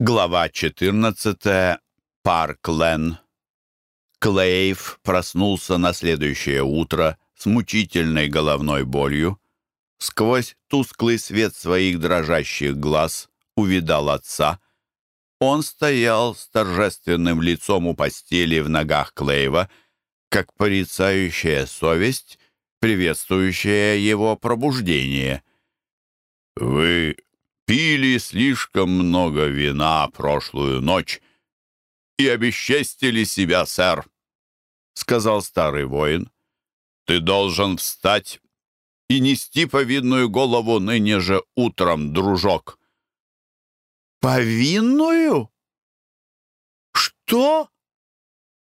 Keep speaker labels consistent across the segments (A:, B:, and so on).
A: Глава 14. Парклен. Клейв проснулся на следующее утро с мучительной головной болью. Сквозь тусклый свет своих дрожащих глаз увидал отца. Он стоял с торжественным лицом у постели в ногах Клейва, как порицающая совесть, приветствующая его пробуждение. «Вы пили слишком много вина прошлую ночь и обесчестили себя, сэр», — сказал старый воин. «Ты должен встать и нести повинную голову ныне же утром, дружок».
B: «Повинную? Что?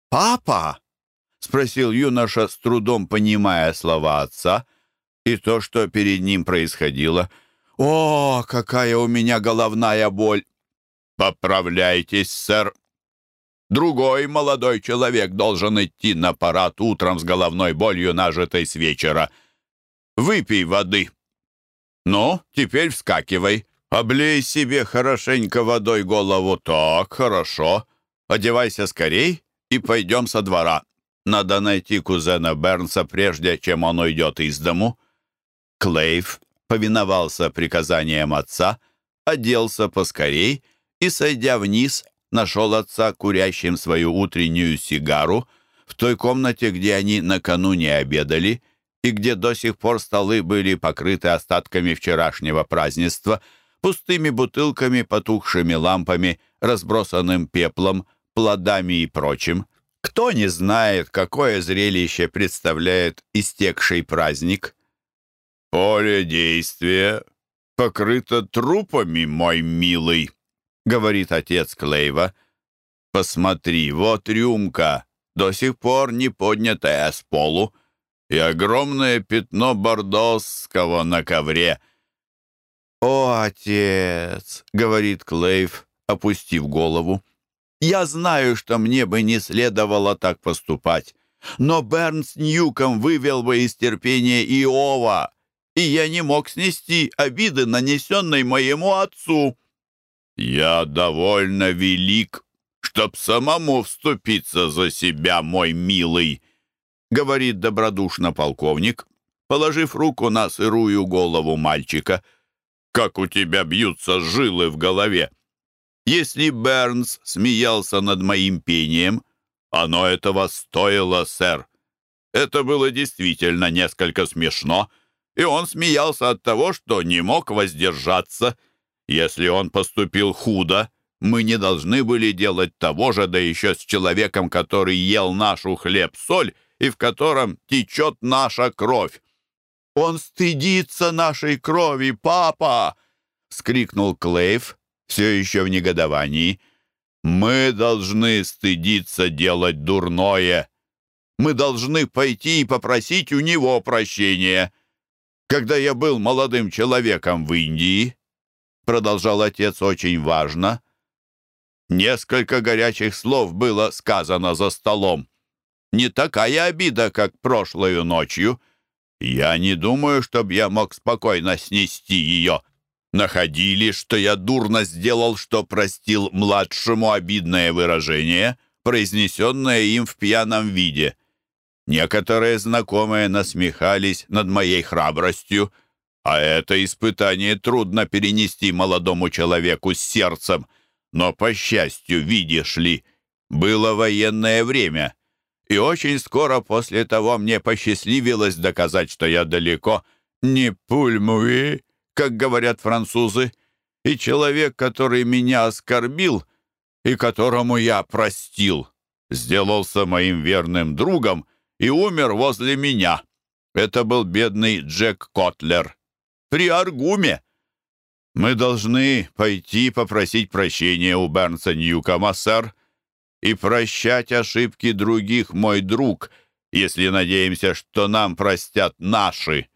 B: Папа?» — спросил юноша, с трудом понимая слова отца и то, что перед ним происходило — «О, какая у меня головная боль!»
A: «Поправляйтесь, сэр. Другой молодой человек должен идти на парад утром с головной болью, нажитой с вечера. Выпей воды. Ну, теперь вскакивай. Облей себе хорошенько водой голову. Так, хорошо. Одевайся скорей и пойдем со двора. Надо найти кузена Бернса, прежде чем он уйдет из дому». Клейв повиновался приказаниям отца, оделся поскорей и, сойдя вниз, нашел отца курящим свою утреннюю сигару в той комнате, где они накануне обедали и где до сих пор столы были покрыты остатками вчерашнего празднества, пустыми бутылками, потухшими лампами, разбросанным пеплом, плодами и прочим. Кто не знает, какое зрелище представляет истекший праздник? «Поле действия покрыто трупами, мой милый», — говорит отец Клейва. «Посмотри, вот рюмка, до сих пор не поднятая с полу, и огромное пятно бордосского на ковре».
B: «О, отец!» — говорит Клейв, опустив голову. «Я знаю, что мне бы не следовало так поступать, но Бернс Ньюком вывел бы из терпения Иова, и я не мог снести обиды, нанесенной моему отцу».
A: «Я довольно велик, чтоб самому вступиться за себя, мой милый», — говорит добродушно полковник, положив руку на сырую голову мальчика. «Как у тебя бьются жилы в голове! Если Бернс смеялся над моим пением, оно этого стоило, сэр. Это было действительно несколько смешно» и он смеялся от того, что не мог воздержаться. Если он поступил худо, мы не должны были делать того же, да еще с человеком, который ел нашу хлеб-соль и в котором течет наша кровь. «Он стыдится нашей крови, папа!» — скрикнул Клейв, все еще в негодовании. «Мы должны стыдиться делать дурное. Мы должны пойти и попросить у него прощения». Когда я был молодым человеком в Индии, продолжал отец очень важно, несколько горячих слов было сказано за столом. Не такая обида, как прошлою ночью. Я не думаю, чтоб я мог спокойно снести ее. Находили, что я дурно сделал, что простил младшему обидное выражение, произнесенное им в пьяном виде — Некоторые знакомые насмехались над моей храбростью, а это испытание трудно перенести молодому человеку с сердцем. Но, по счастью, видишь ли, было военное время, и очень скоро после того мне посчастливилось доказать, что я далеко не пульмуи, как говорят французы, и человек, который меня оскорбил и которому я простил, сделался моим верным другом и умер возле меня. Это был бедный Джек Котлер. При Аргуме. Мы должны пойти попросить прощения у Бернса Ньюкома, сэр, и прощать ошибки других, мой друг, если надеемся, что нам простят наши».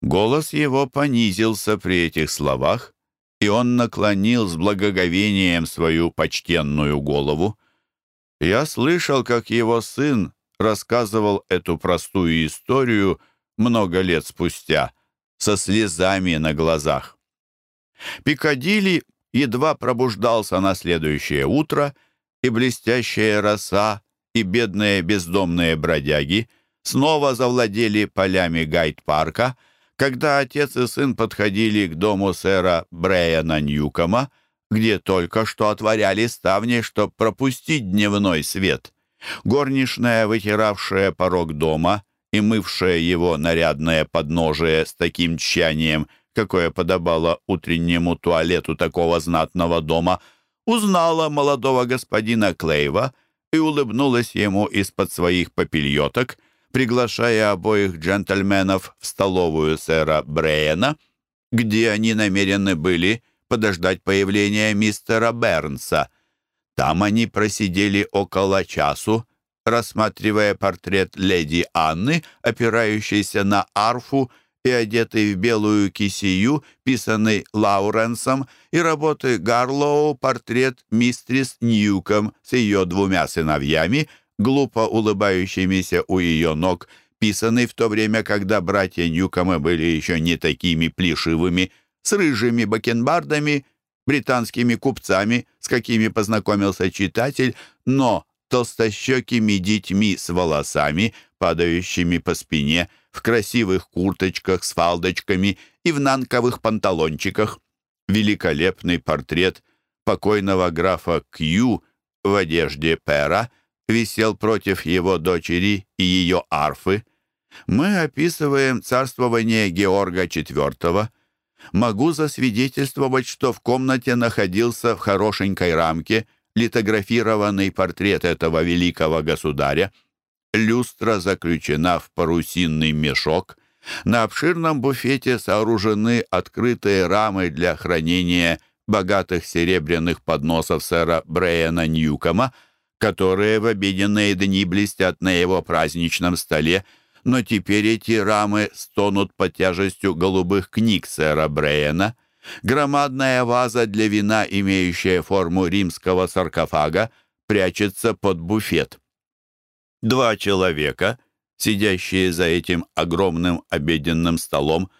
A: Голос его понизился при этих словах, и он наклонил с благоговением свою почтенную голову. Я слышал, как его сын рассказывал эту простую историю много лет спустя, со слезами на глазах. Пикадилли
B: едва пробуждался на следующее утро, и блестящая роса, и бедные бездомные бродяги снова завладели полями Гайд-парка, когда отец и сын подходили к дому сэра Брэяна Ньюкома, где только что отворяли ставни, чтобы пропустить дневной свет. Горничная, вытиравшая порог дома и мывшая его нарядное подножие с таким тщанием, какое подобало утреннему туалету такого знатного дома, узнала молодого господина Клейва и улыбнулась ему из-под своих попельоток, приглашая обоих джентльменов в столовую сэра Брейена, где они намерены были подождать появления мистера Бернса. Там они просидели около часу, рассматривая портрет леди Анны, опирающейся на арфу и одетый в белую кисию, писанный Лауренсом, и работы Гарлоу портрет мистрис Ньюком с ее двумя сыновьями, глупо улыбающимися у ее ног, писанный в то время, когда братья Ньюкомы были еще не такими плешивыми, с рыжими бакенбардами, британскими купцами, с какими познакомился читатель, но толстощекими детьми с волосами, падающими по спине, в красивых курточках с фалдочками и в нанковых панталончиках. Великолепный портрет покойного графа Кью в одежде пера висел против его дочери и ее арфы. Мы описываем царствование Георга IV. Могу засвидетельствовать, что в комнате находился в хорошенькой рамке литографированный портрет этого великого государя. Люстра заключена в парусинный мешок. На обширном буфете сооружены открытые рамы для хранения богатых серебряных подносов сэра Брэяна Ньюкома, которые в обеденные дни блестят на его праздничном столе, но теперь эти рамы стонут под тяжестью голубых книг сэра Брэяна. Громадная ваза для вина, имеющая форму римского саркофага, прячется под буфет. Два человека, сидящие за этим огромным обеденным столом,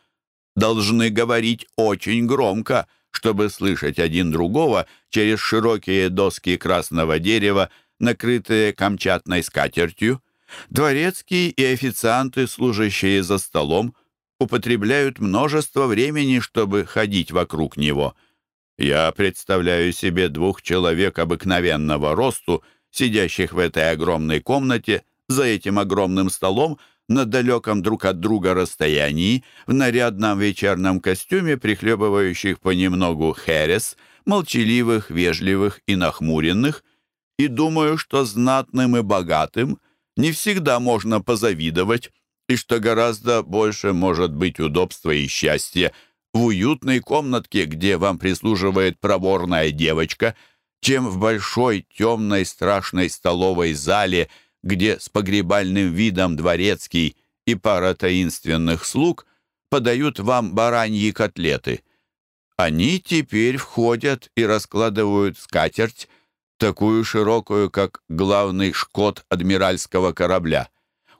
B: должны говорить очень громко, чтобы слышать один другого через широкие доски красного дерева, накрытые камчатной скатертью. Дворецкие и официанты, служащие за столом, употребляют множество времени, чтобы ходить вокруг него. Я представляю себе двух человек обыкновенного росту, сидящих в этой огромной комнате, за этим огромным столом, на далеком друг от друга расстоянии, в нарядном вечерном костюме, прихлебывающих понемногу херес, молчаливых, вежливых и нахмуренных, и думаю, что знатным и богатым не всегда можно позавидовать, и что гораздо больше может быть удобства и счастья в уютной комнатке, где вам прислуживает проворная девочка, чем в большой, темной, страшной столовой зале, где с погребальным видом дворецкий и пара таинственных слуг подают вам бараньи котлеты. Они теперь входят и раскладывают скатерть, такую широкую, как главный шкот адмиральского корабля.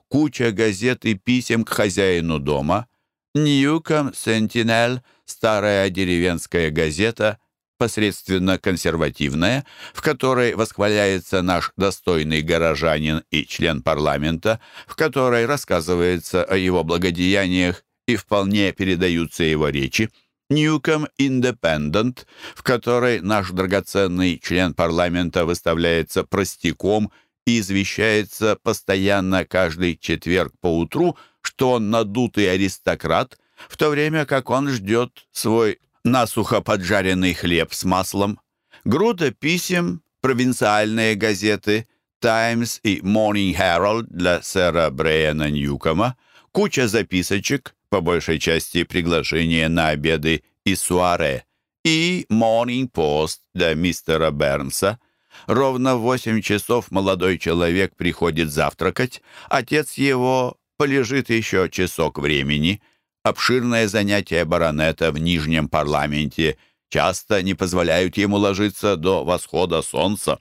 B: Куча газет и писем к хозяину дома. Ньюком Сентинель, старая деревенская газета, посредственно консервативная, в которой восхваляется наш достойный горожанин и член парламента, в которой рассказывается о его благодеяниях и вполне передаются его речи. Ньюком Индепендент, в которой наш драгоценный член парламента выставляется простяком и извещается постоянно каждый четверг по утру, что он надутый аристократ, в то время как он ждет свой насухо поджаренный хлеб с маслом. Груда писем, провинциальные газеты «Таймс» и «Morning Herald» для сэра Брэяна Ньюкома, куча записочек, по большей части приглашения на обеды и суаре, и Morning Post для мистера Бернса. Ровно в восемь часов молодой человек приходит завтракать, отец его полежит еще часок времени. Обширное занятие баронета в Нижнем парламенте часто не позволяют ему ложиться до восхода солнца.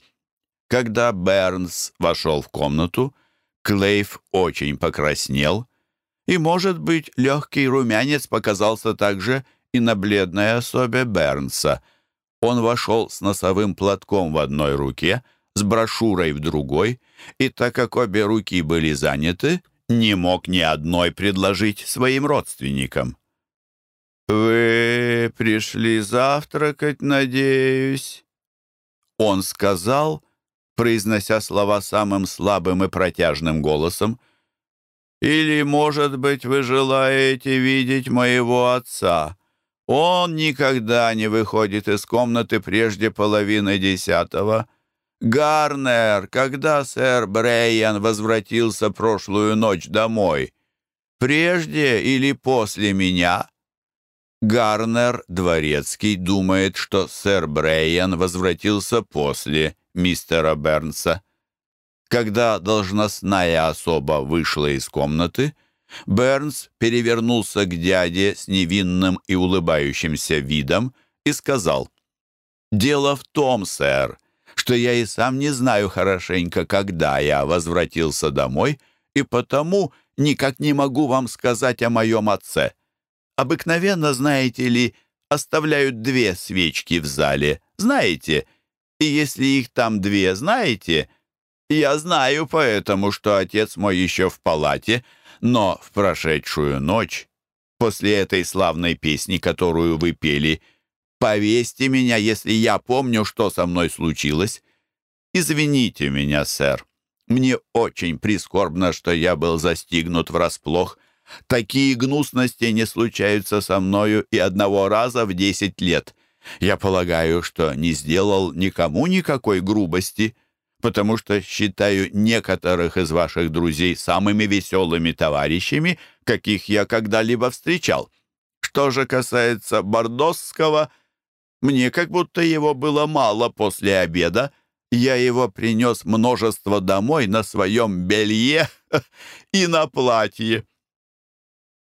B: Когда Бернс вошел в комнату, Клейв очень покраснел — и, может быть, легкий румянец показался также и на бледной особе Бернса. Он вошел с носовым платком в одной руке, с брошюрой в другой, и так как обе руки были заняты, не мог ни одной предложить своим родственникам. «Вы пришли завтракать, надеюсь?» Он сказал, произнося слова самым слабым и протяжным голосом, «Или, может быть, вы желаете видеть моего отца? Он никогда не выходит из комнаты прежде половины десятого». «Гарнер, когда сэр Брейян возвратился прошлую ночь домой? Прежде или после меня?» Гарнер, дворецкий, думает, что сэр Брейян возвратился после мистера Бернса. Когда должностная особа вышла из комнаты, Бернс перевернулся к дяде с невинным и улыбающимся видом и сказал, «Дело в том, сэр, что я и сам не знаю хорошенько, когда я возвратился домой, и потому никак не могу вам сказать о моем отце. Обыкновенно, знаете ли, оставляют две свечки в зале, знаете? И если их там две, знаете? Я знаю поэтому, что отец мой еще в палате, но в прошедшую ночь, после этой славной песни, которую вы пели, повесьте меня, если я помню, что со мной случилось. Извините меня, сэр. Мне очень прискорбно, что я был застигнут врасплох, Такие гнусности не случаются со мною и одного раза в десять лет. Я полагаю, что не сделал никому никакой грубости, потому что считаю некоторых из ваших друзей самыми веселыми товарищами, каких я когда-либо встречал. Что же касается Бордосского, мне как будто его было мало после обеда, я его принес множество домой на своем белье и на платье.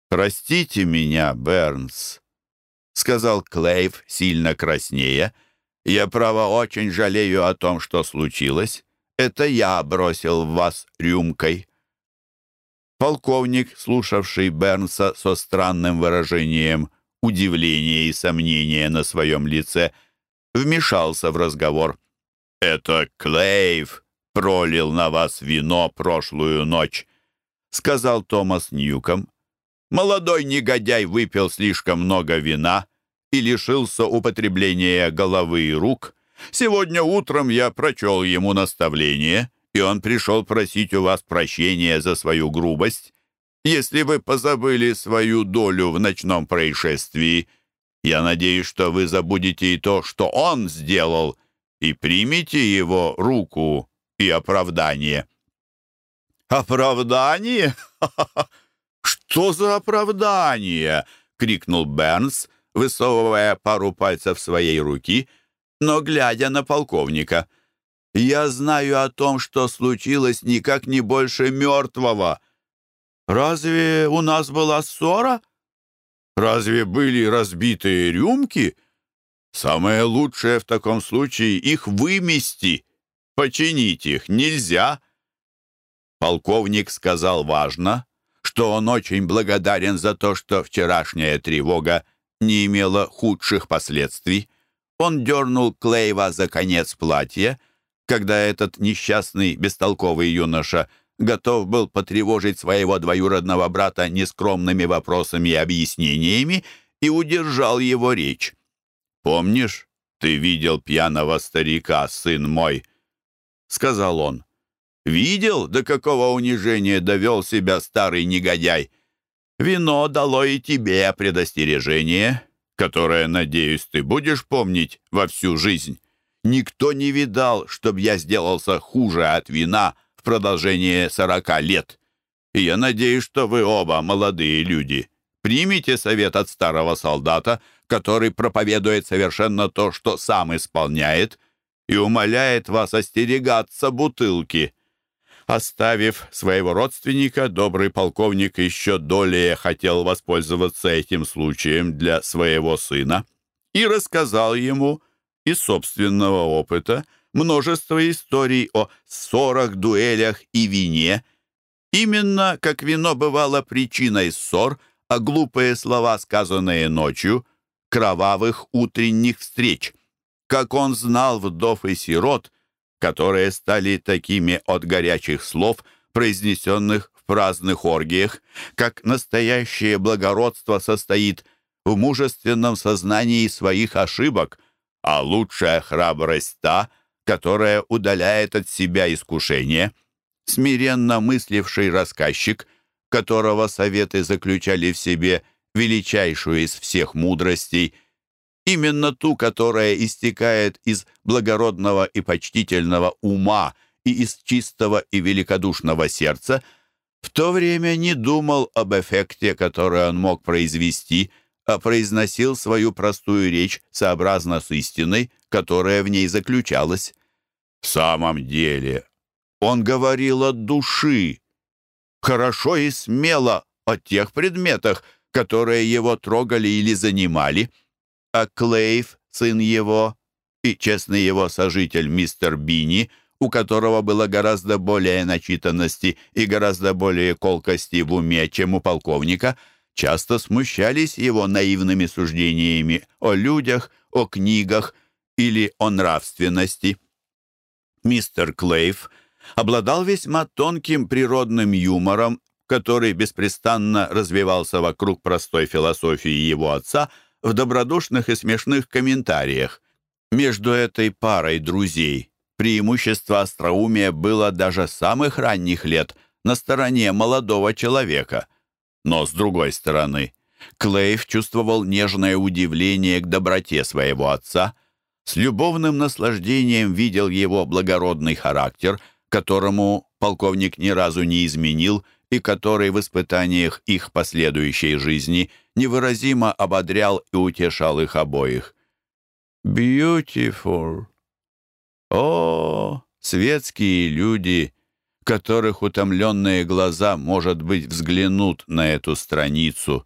B: «Простите меня, Бернс», — сказал Клейв, сильно краснея. «Я, право, очень жалею о том, что случилось. Это я бросил в вас рюмкой». Полковник, слушавший Бернса со странным выражением удивления и сомнения на своем лице, вмешался в разговор. «Это Клейв пролил на вас вино прошлую ночь», — сказал Томас Ньюком. Молодой негодяй выпил слишком много вина и лишился употребления головы и рук. Сегодня утром я прочел ему наставление, и он пришел просить у вас прощения за свою грубость. Если вы позабыли свою долю в ночном происшествии, я надеюсь, что вы забудете и то, что он сделал, и примите его руку и оправдание». «Оправдание? «Что за оправдание?» — крикнул Бернс, высовывая пару пальцев своей руки, но глядя на полковника. «Я знаю о том, что случилось никак не больше мертвого. Разве у нас была ссора? Разве были разбитые рюмки? Самое лучшее в таком случае их вымести. Починить их нельзя». Полковник сказал важно, что он очень благодарен за то, что вчерашняя тревога не имела худших последствий. Он дернул Клейва за конец платья, когда этот несчастный, бестолковый юноша готов был потревожить своего двоюродного брата нескромными вопросами и объяснениями и удержал его речь. «Помнишь, ты видел пьяного старика, сын мой?» — сказал он. Видел, до какого унижения довел себя старый негодяй? Вино дало и тебе предостережение, которое, надеюсь, ты будешь помнить во всю жизнь. Никто не видал, чтобы я сделался хуже от вина в продолжение сорока лет. И я надеюсь, что вы оба, молодые люди, примите совет от старого солдата, который проповедует совершенно то, что сам исполняет, и умоляет вас остерегаться бутылки». Оставив своего родственника, добрый полковник еще долее хотел воспользоваться этим случаем для своего сына и рассказал ему из собственного опыта множество историй о ссорах, дуэлях и вине. Именно как вино бывало причиной ссор, а глупые слова, сказанные ночью, кровавых утренних встреч. как он знал вдов и сирот, которые стали такими от горячих слов, произнесенных в праздных оргиях, как настоящее благородство состоит в мужественном сознании своих ошибок, а лучшая храбрость та, которая удаляет от себя искушение. Смиренно мысливший рассказчик, которого советы заключали в себе величайшую из всех мудростей – именно ту, которая истекает из благородного и почтительного ума и из чистого и великодушного сердца, в то время не думал об эффекте, который он мог произвести, а произносил свою простую речь сообразно с истиной, которая в ней заключалась. В самом деле, он говорил от души, хорошо и смело о тех предметах, которые его трогали или занимали — а Клейв, сын его, и честный его сожитель мистер Бини, у которого было гораздо более начитанности и гораздо более колкости в уме, чем у полковника, часто смущались его наивными суждениями о людях, о книгах или о нравственности. Мистер Клейв обладал весьма тонким природным юмором, который беспрестанно развивался вокруг простой философии его отца – в добродушных и смешных комментариях. Между этой парой друзей преимущество остроумия было даже с самых ранних лет на стороне молодого человека. Но, с другой стороны, Клейв чувствовал нежное удивление к доброте своего отца, с любовным наслаждением видел его благородный характер, которому полковник ни разу не изменил и который в испытаниях их последующей жизни невыразимо ободрял и утешал их обоих. «Beautiful! О, светские люди!» которых утомленные глаза, может быть, взглянут на эту страницу.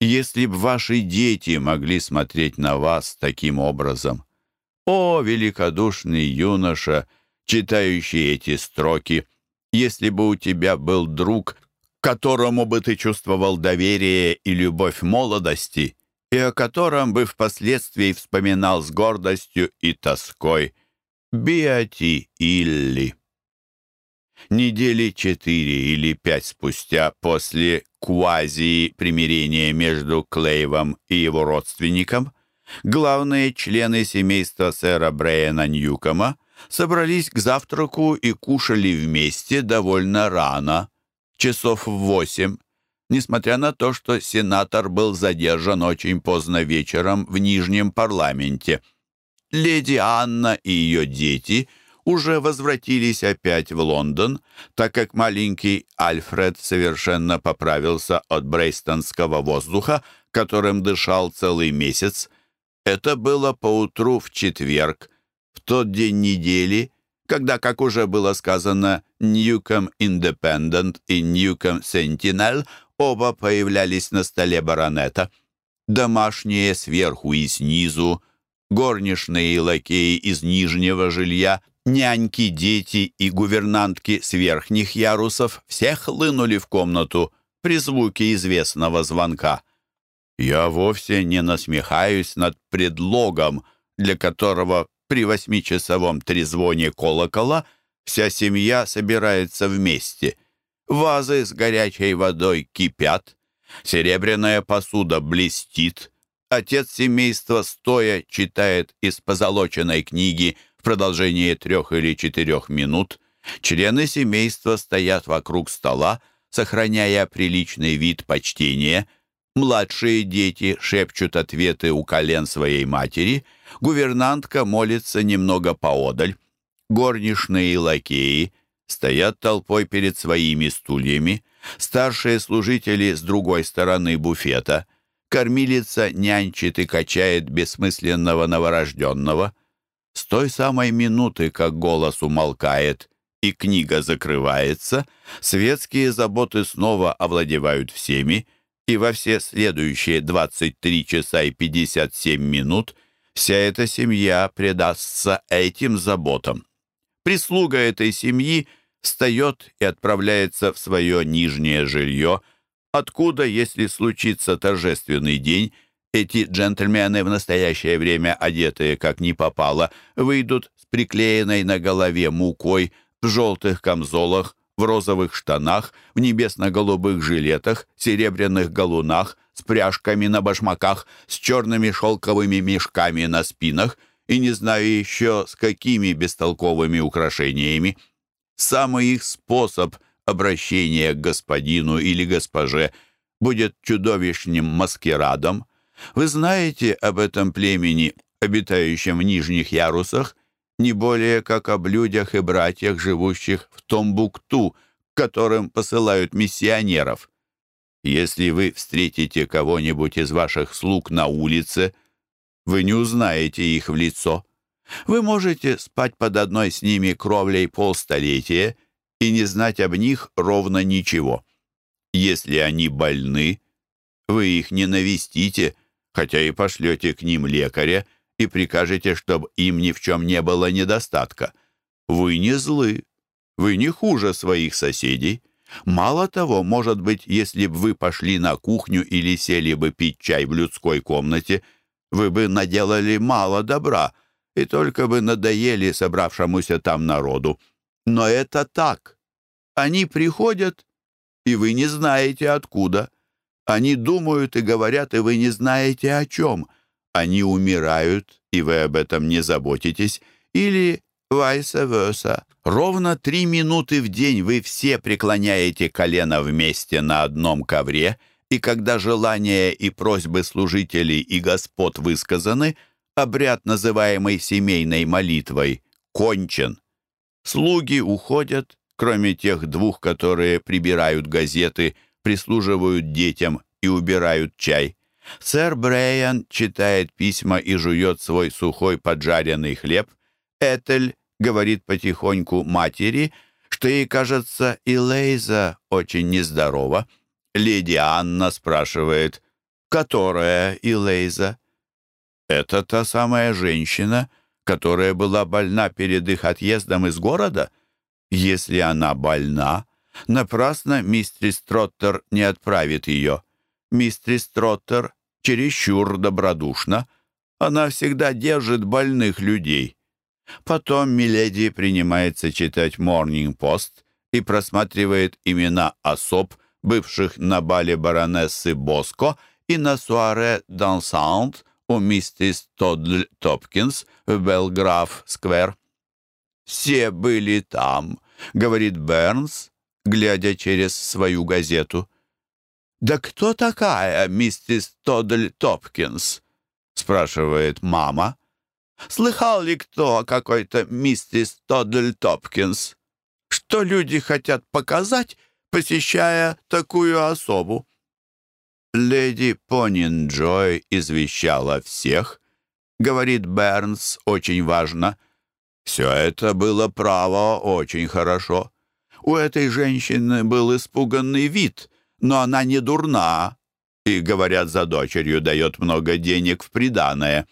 B: Если б ваши дети могли смотреть на вас таким образом. О, великодушный юноша, читающий эти строки! Если бы у тебя был друг, которому бы ты чувствовал доверие и любовь молодости, и о котором бы впоследствии вспоминал с гордостью и тоской. Биати Илли. Недели четыре или пять спустя после квази примирения между Клейвом и его родственником, главные члены семейства сэра Брайана Ньюкома собрались к завтраку и кушали вместе довольно рано, часов в восемь, несмотря на то, что сенатор был задержан очень поздно вечером в Нижнем парламенте. Леди Анна и ее дети уже возвратились опять в Лондон, так как маленький Альфред совершенно поправился от брейстонского воздуха, которым дышал целый месяц. Это было поутру в четверг, в тот день недели, когда, как уже было сказано, Ньюком Индепендент и Ньюком Сентинел оба появлялись на столе баронета. Домашние сверху и снизу, горничные и лакеи из нижнего жилья, няньки, дети и гувернантки с верхних ярусов все хлынули в комнату при звуке известного звонка. Я вовсе не насмехаюсь над предлогом, для которого при восьмичасовом трезвоне колокола вся семья собирается вместе. Вазы с горячей водой кипят, серебряная посуда блестит, отец семейства стоя читает из позолоченной книги в продолжение трех или четырех минут, члены семейства стоят вокруг стола, сохраняя приличный вид почтения – Младшие дети шепчут ответы у колен своей матери, гувернантка молится немного поодаль. Горничные и лакеи стоят толпой перед своими стульями, старшие служители с другой стороны буфета. Кормилица нянчит и качает бессмысленного новорожденного. С той самой минуты, как голос умолкает и книга закрывается, светские заботы снова овладевают всеми, и во все следующие 23 часа и 57 минут вся эта семья предастся этим заботам. Прислуга этой семьи встает и отправляется в свое нижнее жилье, откуда, если случится торжественный день, Эти джентльмены, в настоящее время одетые как ни попало, выйдут с приклеенной на голове мукой, в желтых камзолах, в розовых штанах, в небесно-голубых жилетах, серебряных галунах, с пряжками на башмаках, с черными шелковыми мешками на спинах и не знаю еще с какими бестолковыми украшениями. Самый их способ обращения к господину или госпоже будет чудовищным маскирадом. Вы знаете об этом племени, обитающем в нижних ярусах, не более как о людях и братьях, живущих в Томбукту, к которым посылают миссионеров. Если вы встретите кого-нибудь из ваших слуг на улице, вы не узнаете их в лицо. Вы можете спать под одной с ними кровлей полстолетия и не знать об них ровно ничего. Если они больны, вы их не навестите, хотя и пошлете к ним лекаря, и прикажете, чтобы им ни в чем не было недостатка. Вы не злы, вы не хуже своих соседей. Мало того, может быть, если бы вы пошли на кухню или сели бы пить чай в людской комнате, вы бы наделали мало добра и только бы надоели собравшемуся там народу. Но это так. Они приходят, и вы не знаете откуда. Они думают и говорят, и вы не знаете о чем — они умирают, и вы об этом не заботитесь, или vice versa. Ровно три минуты в день вы все преклоняете колено вместе на одном ковре, и когда желания и просьбы служителей и господ высказаны, обряд, называемый семейной молитвой, кончен. Слуги уходят, кроме тех двух, которые прибирают газеты, прислуживают детям и убирают чай. Сэр Брейан читает письма и жует свой сухой поджаренный хлеб. Этель говорит потихоньку матери, что ей кажется, и Лейза очень нездорова. Леди Анна спрашивает, которая Илейза? Это та самая женщина, которая была больна перед их отъездом из города? Если она больна, напрасно мистерис Троттер не отправит ее. Мистерис Троттер чересчур добродушна. Она всегда держит больных людей. Потом Миледи принимается читать «Морнинг Пост» и просматривает имена особ, бывших на бале баронессы Боско и на суаре «Дансант» у миссис Тоддль Топкинс в Белграф-сквер. «Все были там», — говорит Бернс, глядя через свою газету. «Да кто такая миссис Тоддль Топкинс?» — спрашивает мама. «Слыхал ли кто о какой-то миссис Тоддль Топкинс? Что люди хотят показать, посещая такую особу?» «Леди Понин Джой извещала всех», — говорит Бернс, очень важно. «Все это было право очень хорошо. У этой женщины был испуганный вид» но она не дурна и, говорят, за дочерью дает много денег в приданое.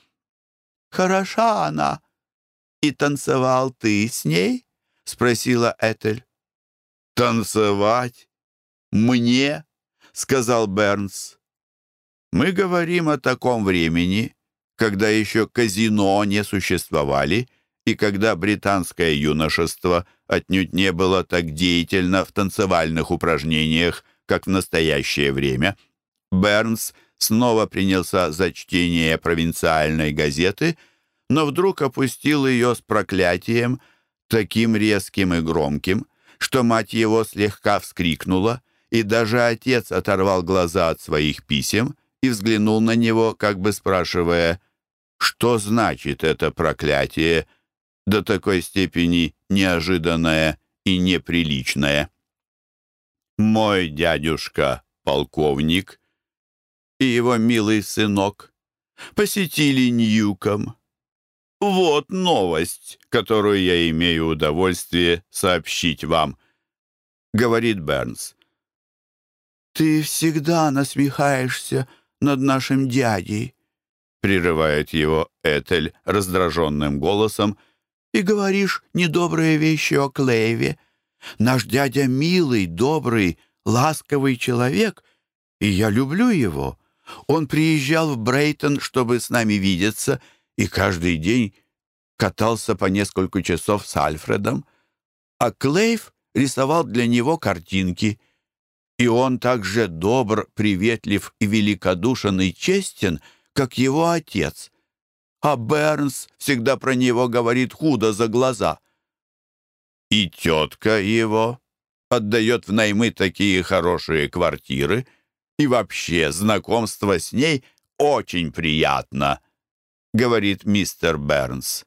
B: «Хороша она. И танцевал ты с ней?» — спросила Этель. «Танцевать? Мне?» — сказал Бернс. «Мы говорим о таком времени, когда еще казино не существовали и когда британское юношество отнюдь не было так деятельно в танцевальных упражнениях, как в настоящее время. Бернс снова принялся за чтение провинциальной газеты, но вдруг опустил ее с проклятием, таким резким и громким, что мать его слегка вскрикнула, и даже отец оторвал глаза от своих писем и взглянул на него, как бы спрашивая, что значит это проклятие, до такой степени неожиданное и неприличное. Мой дядюшка, полковник, и его милый сынок посетили Ньюком. Вот новость, которую я имею удовольствие сообщить вам, — говорит Бернс. «Ты всегда насмехаешься над нашим дядей», — прерывает его Этель раздраженным голосом, «и говоришь недобрые вещи о Клейве. Наш дядя милый, добрый, ласковый человек, и я люблю его. Он приезжал в Брейтон, чтобы с нами видеться, и каждый день катался по несколько часов с Альфредом, а Клейв рисовал для него картинки. И он также добр, приветлив и великодушен и честен, как его отец. А Бернс всегда про него говорит худо за глаза. И тетка его отдает в наймы такие хорошие квартиры, и вообще знакомство с ней очень приятно, говорит мистер Бернс.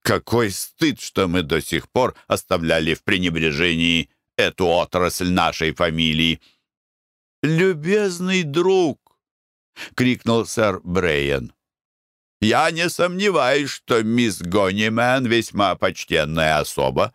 B: Какой стыд, что мы до сих пор оставляли в пренебрежении эту отрасль нашей фамилии. «Любезный друг!» — крикнул сэр Брейен. «Я не сомневаюсь, что мисс Гонимен весьма почтенная особа.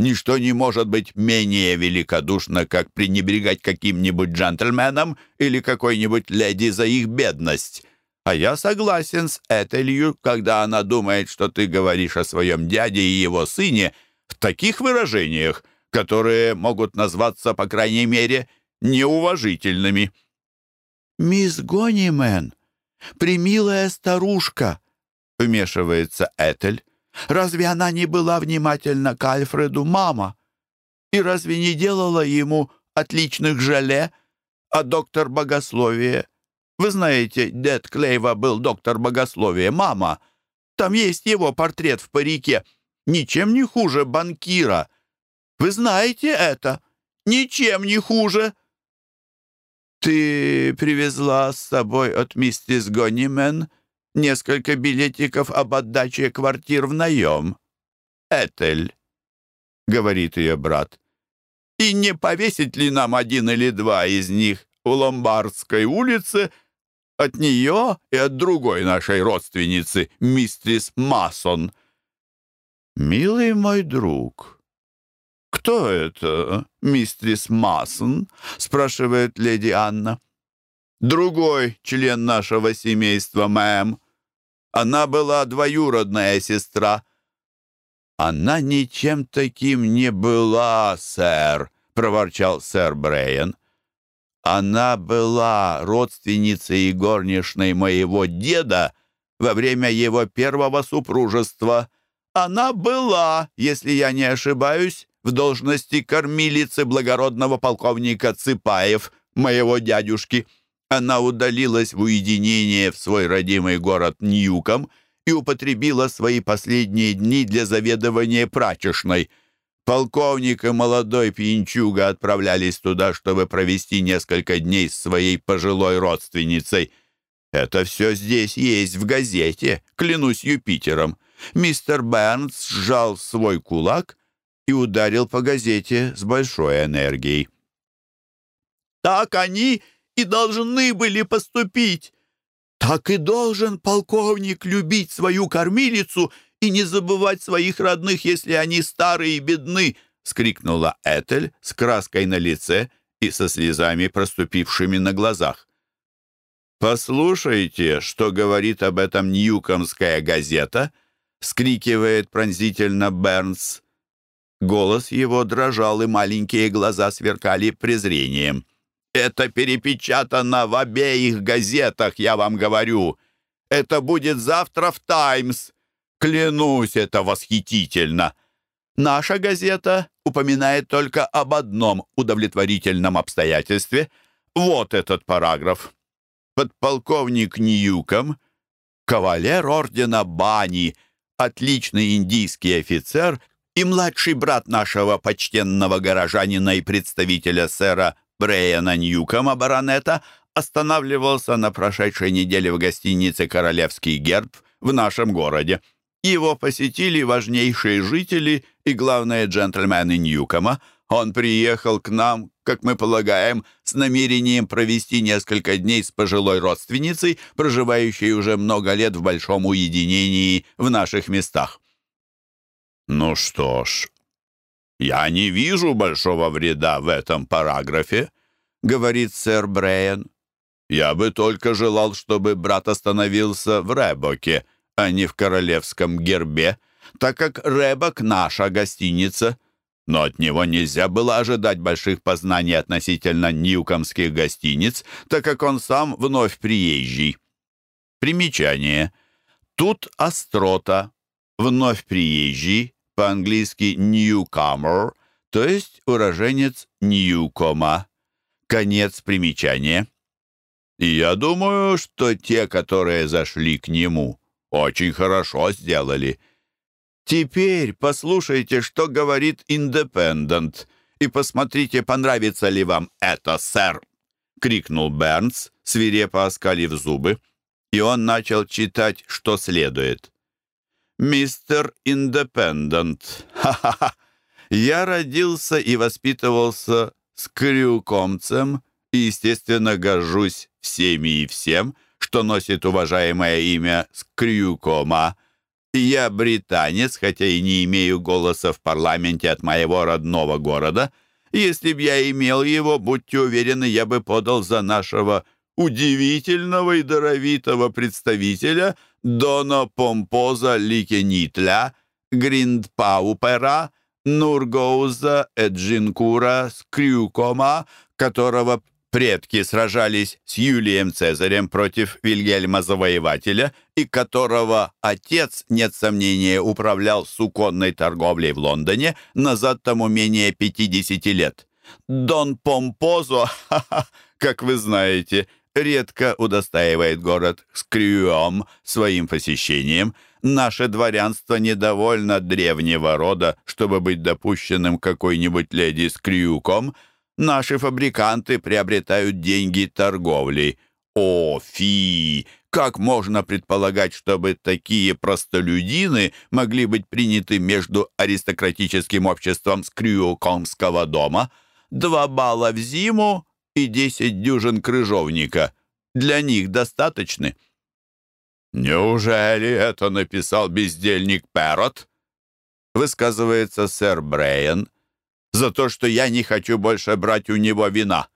B: Ничто не может быть менее великодушно, как пренебрегать каким-нибудь джентльменом или какой-нибудь леди за их бедность. А я согласен с Этелью, когда она думает, что ты говоришь о своем дяде и его сыне в таких выражениях, которые могут назваться, по крайней мере, неуважительными. «Мисс Гонимен, примилая старушка», — вмешивается Этель. «Разве она не была внимательна к Альфреду, мама? И разве не делала ему отличных желе, а доктор богословия вы знаете, дед Клейва был доктор богословия. Мама, там есть его портрет в парике. Ничем не хуже банкира. Вы знаете это? Ничем не хуже. Ты привезла с собой от миссис Гонимен несколько билетиков об отдаче квартир в наем. Этель, — говорит ее брат. И не повесить ли нам один или два из них у Ломбардской улице от нее и от другой нашей родственницы, мистрис Масон. «Милый мой друг, кто это, мистрис Масон?» — спрашивает леди Анна. «Другой член нашего семейства, мэм. Она была двоюродная сестра». «Она ничем таким не была, сэр», — проворчал сэр Брейен. Она была родственницей и горничной моего деда во время его первого супружества. Она была, если я не ошибаюсь, в должности кормилицы благородного полковника Цыпаев, моего дядюшки. Она удалилась в уединение в свой родимый город Ньюком и употребила свои последние дни для заведования прачечной – Полковник и молодой пьянчуга отправлялись туда, чтобы провести несколько дней с своей пожилой родственницей. Это все здесь есть в газете, клянусь Юпитером. Мистер Бернс сжал свой кулак и ударил по газете с большой энергией. «Так они и должны были поступить. Так и должен полковник любить свою кормилицу и не забывать своих родных, если они старые и бедны!» — скрикнула Этель с краской на лице и со слезами, проступившими на глазах. «Послушайте, что говорит об этом Ньюкомская газета», — скрикивает пронзительно Бернс. Голос его дрожал, и маленькие глаза сверкали презрением. «Это перепечатано в обеих газетах, я вам говорю. Это будет завтра в «Таймс». Клянусь, это восхитительно. Наша газета упоминает только об одном удовлетворительном обстоятельстве. Вот этот параграф. Подполковник Ньюком, кавалер ордена Бани, отличный индийский офицер и младший брат нашего почтенного горожанина и представителя сэра Брейана Ньюкома, баронета, останавливался на прошедшей неделе в гостинице «Королевский герб» в нашем городе. Его посетили важнейшие жители и, главные джентльмены Ньюкома. Он приехал к нам, как мы полагаем, с намерением провести несколько дней с пожилой родственницей, проживающей уже много лет в большом уединении в наших местах. «Ну что ж, я не вижу большого вреда в этом параграфе», — говорит сэр Брейн. «Я бы только желал, чтобы брат остановился в Ребоке, а не в королевском гербе, так как Ребок — наша гостиница. но от него нельзя было ожидать больших познаний относительно ньюкомских гостиниц, так как он сам вновь приезжий. Примечание. Тут острота, вновь приезжий, по-английски newcomer, то есть уроженец Ньюкома. Конец примечания. Я думаю, что те, которые зашли к нему, очень хорошо сделали. Теперь послушайте, что говорит Индепендент, и посмотрите, понравится ли вам это, сэр!» — крикнул Бернс, свирепо оскалив зубы, и он начал читать, что следует. «Мистер Индепендент! Я родился и воспитывался с крюкомцем и, естественно, горжусь всеми и всем, что носит уважаемое имя Скрюкома. Я британец, хотя и не имею голоса в парламенте от моего родного города. Если б я имел его, будьте уверены, я бы подал за нашего удивительного и даровитого представителя Дона Помпоза Ликенитля, Гриндпаупера, Нургоуза Эджинкура Скрюкома, которого предки сражались с Юлием Цезарем против Вильгельма Завоевателя и которого отец, нет сомнения, управлял суконной торговлей в Лондоне назад тому менее 50 лет. Дон Помпозо, как вы знаете, редко удостаивает город Скрюом своим посещением. Наше дворянство недовольно древнего рода, чтобы быть допущенным какой-нибудь леди Скрюком — Наши фабриканты приобретают деньги торговлей. О, фи! Как можно предполагать, чтобы такие простолюдины могли быть приняты между аристократическим обществом Скрюкомского дома? Два балла в зиму и десять дюжин крыжовника. Для них достаточны. «Неужели это написал бездельник Перрот?» высказывается сэр Брейн за то, что я не хочу больше брать у него вина.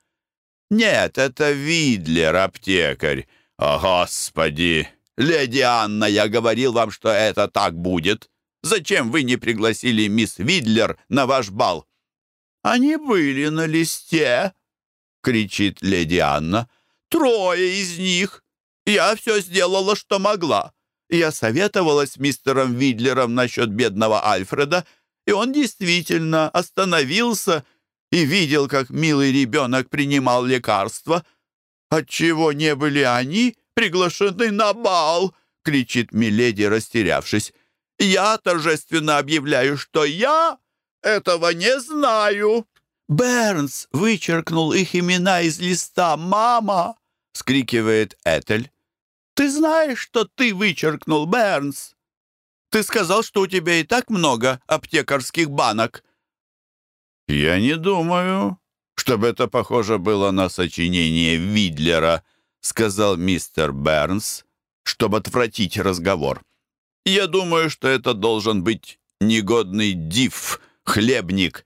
B: Нет, это Видлер, аптекарь. О, Господи! Леди Анна, я говорил вам, что это так будет. Зачем вы не пригласили мисс Видлер на ваш бал? Они были на листе, кричит леди Анна. Трое из них. Я все сделала, что могла. Я советовалась с мистером Видлером насчет бедного Альфреда, и он действительно остановился и видел, как милый ребенок принимал лекарства. «Отчего не были они приглашены на бал?» — кричит Миледи, растерявшись. «Я торжественно объявляю, что я этого не знаю!» «Бернс вычеркнул их имена из листа, мама!» — скрикивает Этель. «Ты знаешь, что ты вычеркнул, Бернс?» Ты сказал, что у тебя и так много аптекарских банок». «Я не думаю, чтобы это похоже было на сочинение Видлера», сказал мистер Бернс, чтобы отвратить разговор. «Я думаю, что это должен быть негодный див, хлебник,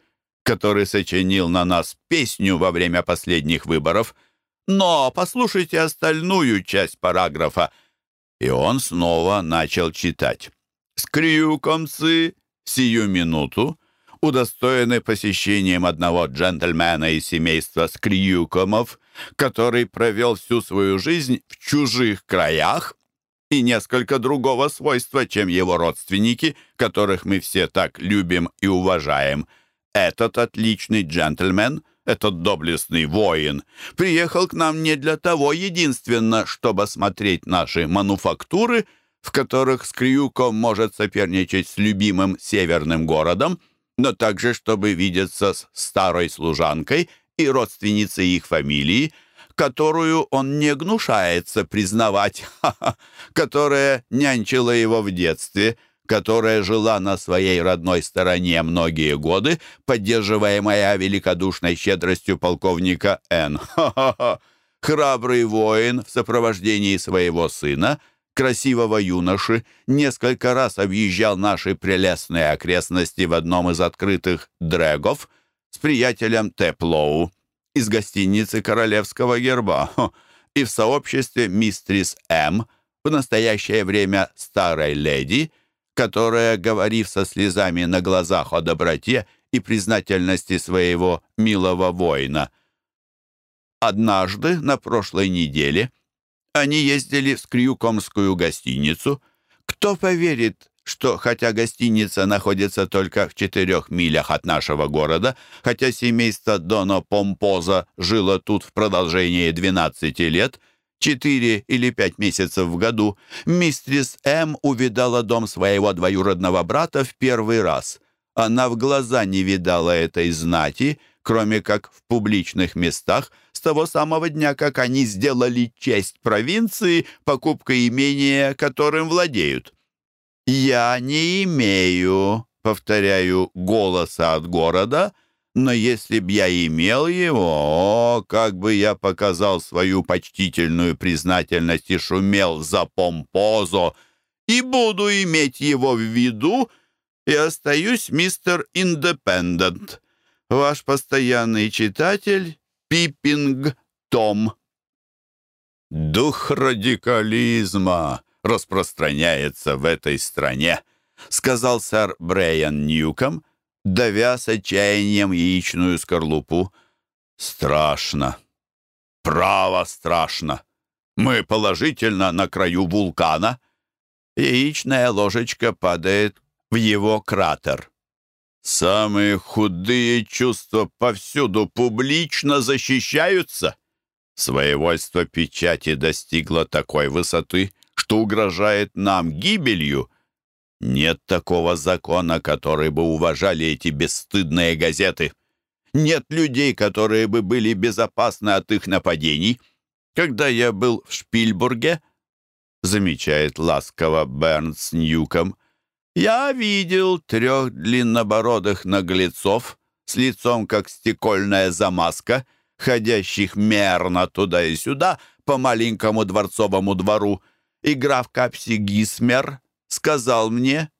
B: который сочинил на нас песню во время последних выборов. Но послушайте остальную часть параграфа». И он снова начал читать. Скрюкомцы сию минуту удостоены посещением одного джентльмена из семейства Скрюкомов, который провел всю свою жизнь в чужих краях и несколько другого свойства, чем его родственники, которых мы все так любим и уважаем. Этот отличный джентльмен, этот доблестный воин, приехал к нам не для того единственно, чтобы смотреть наши мануфактуры — в которых Скрюко может соперничать с любимым северным городом, но также чтобы видеться с старой служанкой и родственницей их фамилии, которую он не гнушается признавать, которая нянчила его в детстве, которая жила на своей родной стороне многие годы, поддерживаемая великодушной щедростью полковника Н. Храбрый воин в сопровождении своего сына — красивого юноши, несколько раз объезжал наши прелестные окрестности в одном из открытых дрэгов с приятелем Теплоу из гостиницы Королевского герба и в сообществе мистрис М, в настоящее время старой леди, которая, говорив со слезами на глазах о доброте и признательности своего милого воина. Однажды, на прошлой неделе, они ездили в Скрюкомскую гостиницу. Кто поверит, что хотя гостиница находится только в четырех милях от нашего города, хотя семейство Дона Помпоза жило тут в продолжении 12 лет, четыре или пять месяцев в году, мистрис М. увидала дом своего двоюродного брата в первый раз. Она в глаза не видала этой знати, кроме как в публичных местах, с того самого дня, как они сделали честь провинции покупкой имения, которым владеют. «Я не имею, повторяю, голоса от города», но если б я имел его, о, как бы я показал свою почтительную признательность и шумел за помпозо, и буду иметь его в виду, и остаюсь мистер Индепендент, ваш постоянный читатель Пиппинг Том.
A: Дух радикализма распространяется в этой стране, сказал сэр Брайан Ньюком, давя с отчаянием яичную скорлупу. «Страшно! Право страшно! Мы положительно на краю вулкана!» Яичная ложечка падает в его кратер. Самые худые чувства повсюду публично защищаются. Своевольство печати достигло такой высоты, что угрожает нам гибелью — нет такого закона, который бы уважали эти бесстыдные газеты. Нет людей, которые бы были безопасны от их нападений. Когда я был в Шпильбурге, замечает ласково Бернс Ньюком, я видел трех длиннобородых наглецов с лицом, как стекольная замазка, ходящих мерно туда и сюда по маленькому дворцовому двору. И граф Капси Гисмер сказал мне,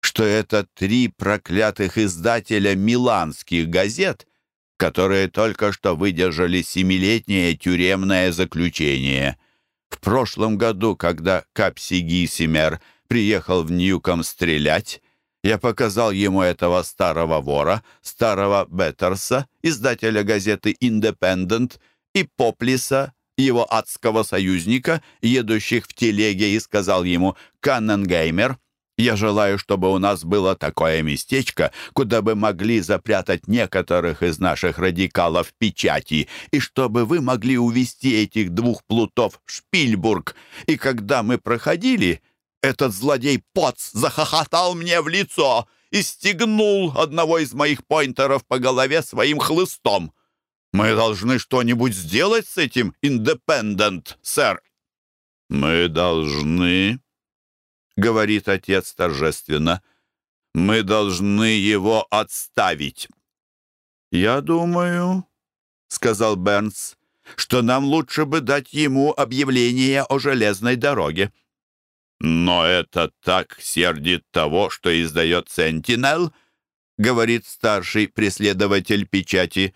A: что это три проклятых издателя миланских газет, которые только что выдержали семилетнее тюремное заключение. В прошлом году, когда Капси Гисимер приехал в Ньюком стрелять, я показал ему этого старого вора, старого Беттерса, издателя газеты «Индепендент», и Поплиса, его адского союзника, едущих в телеге, и сказал ему «Канненгеймер, я желаю, чтобы у нас было такое местечко, куда бы могли запрятать некоторых из наших радикалов печати, и чтобы вы могли увести этих двух плутов в Шпильбург. И когда мы проходили, этот злодей Поц захохотал мне в лицо и стегнул одного из моих пойнтеров по голове своим хлыстом. Мы должны что-нибудь сделать с этим индепендент, сэр. Мы должны, говорит отец торжественно. Мы должны его отставить. Я думаю, сказал Бернс, что нам лучше бы дать ему объявление о железной дороге. Но это так сердит того, что издает Сентинел, говорит старший преследователь печати.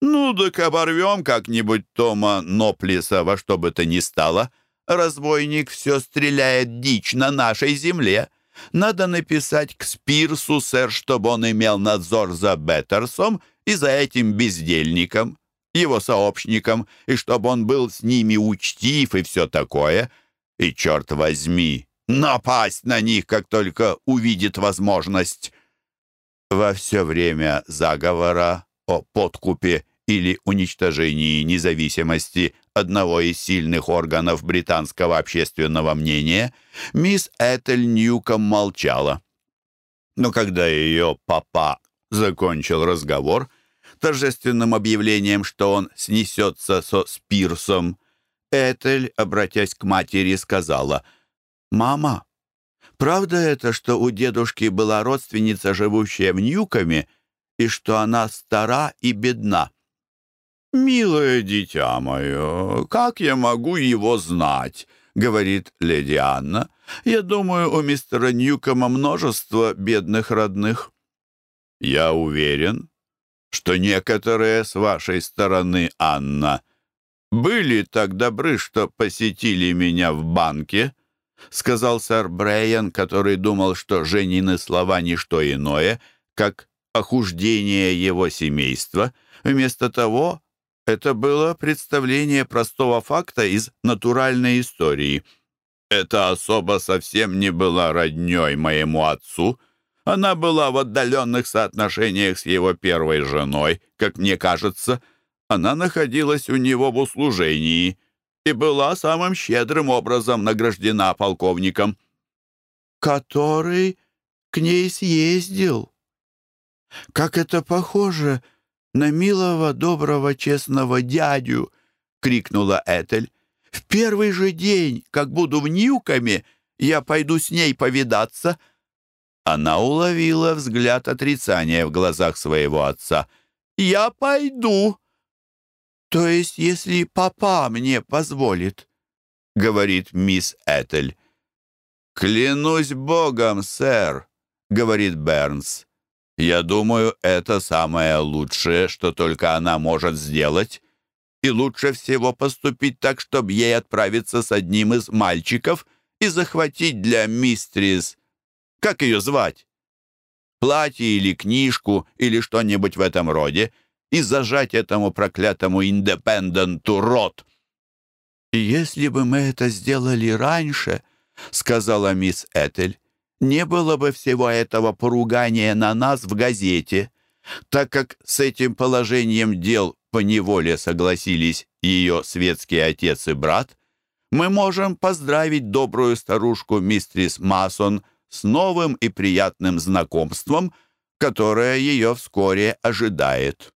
A: «Ну, так оборвем как-нибудь Тома Ноплиса во что бы то ни стало. Разбойник все стреляет дичь на нашей земле. Надо написать к Спирсу, сэр, чтобы он имел надзор за Беттерсом и за этим бездельником, его сообщником, и чтобы он был с ними учтив и все такое. И, черт возьми, напасть на них, как только увидит возможность». Во все время заговора о подкупе или уничтожении независимости одного из сильных органов британского общественного мнения, мисс Этель Ньюком молчала. Но когда ее папа закончил разговор торжественным объявлением, что он снесется со Спирсом, Этель, обратясь к матери, сказала, «Мама, правда это, что у дедушки была родственница, живущая в Ньюкоме, и что она стара и бедна?» «Милое дитя мое, как я могу его знать?» — говорит леди Анна. «Я думаю, у мистера Ньюкома множество бедных родных». «Я уверен, что некоторые с вашей стороны, Анна, были так добры, что посетили меня в банке», — сказал сэр Брейан, который думал, что Женины слова — не что иное, как
B: охуждение его семейства. Вместо того это было представление простого факта из натуральной истории. Эта особа совсем не была роднёй моему отцу. Она была в отдаленных соотношениях с его первой женой, как мне кажется. Она находилась у него в услужении и была самым щедрым образом награждена полковником. «Который к ней съездил. Как это похоже на милого, доброго, честного дядю!» — крикнула Этель. «В первый же день, как буду в Ньюкаме, я пойду с ней повидаться». Она уловила взгляд отрицания в глазах своего отца. «Я пойду!» «То есть, если папа мне позволит?» — говорит мисс Этель. «Клянусь богом, сэр!» — говорит Бернс. «Я думаю, это самое лучшее, что только она может сделать. И лучше всего поступить так, чтобы ей отправиться с одним из мальчиков и захватить для мистрис... Как ее звать? Платье или книжку, или что-нибудь в этом роде, и зажать этому проклятому индепенденту рот». «И если бы мы это сделали раньше», — сказала мисс Этель, не было бы всего этого поругания на нас в газете, так как с этим положением дел по неволе согласились ее светский отец и брат, мы можем поздравить добрую старушку мистрис Масон с новым и приятным знакомством, которое ее вскоре ожидает.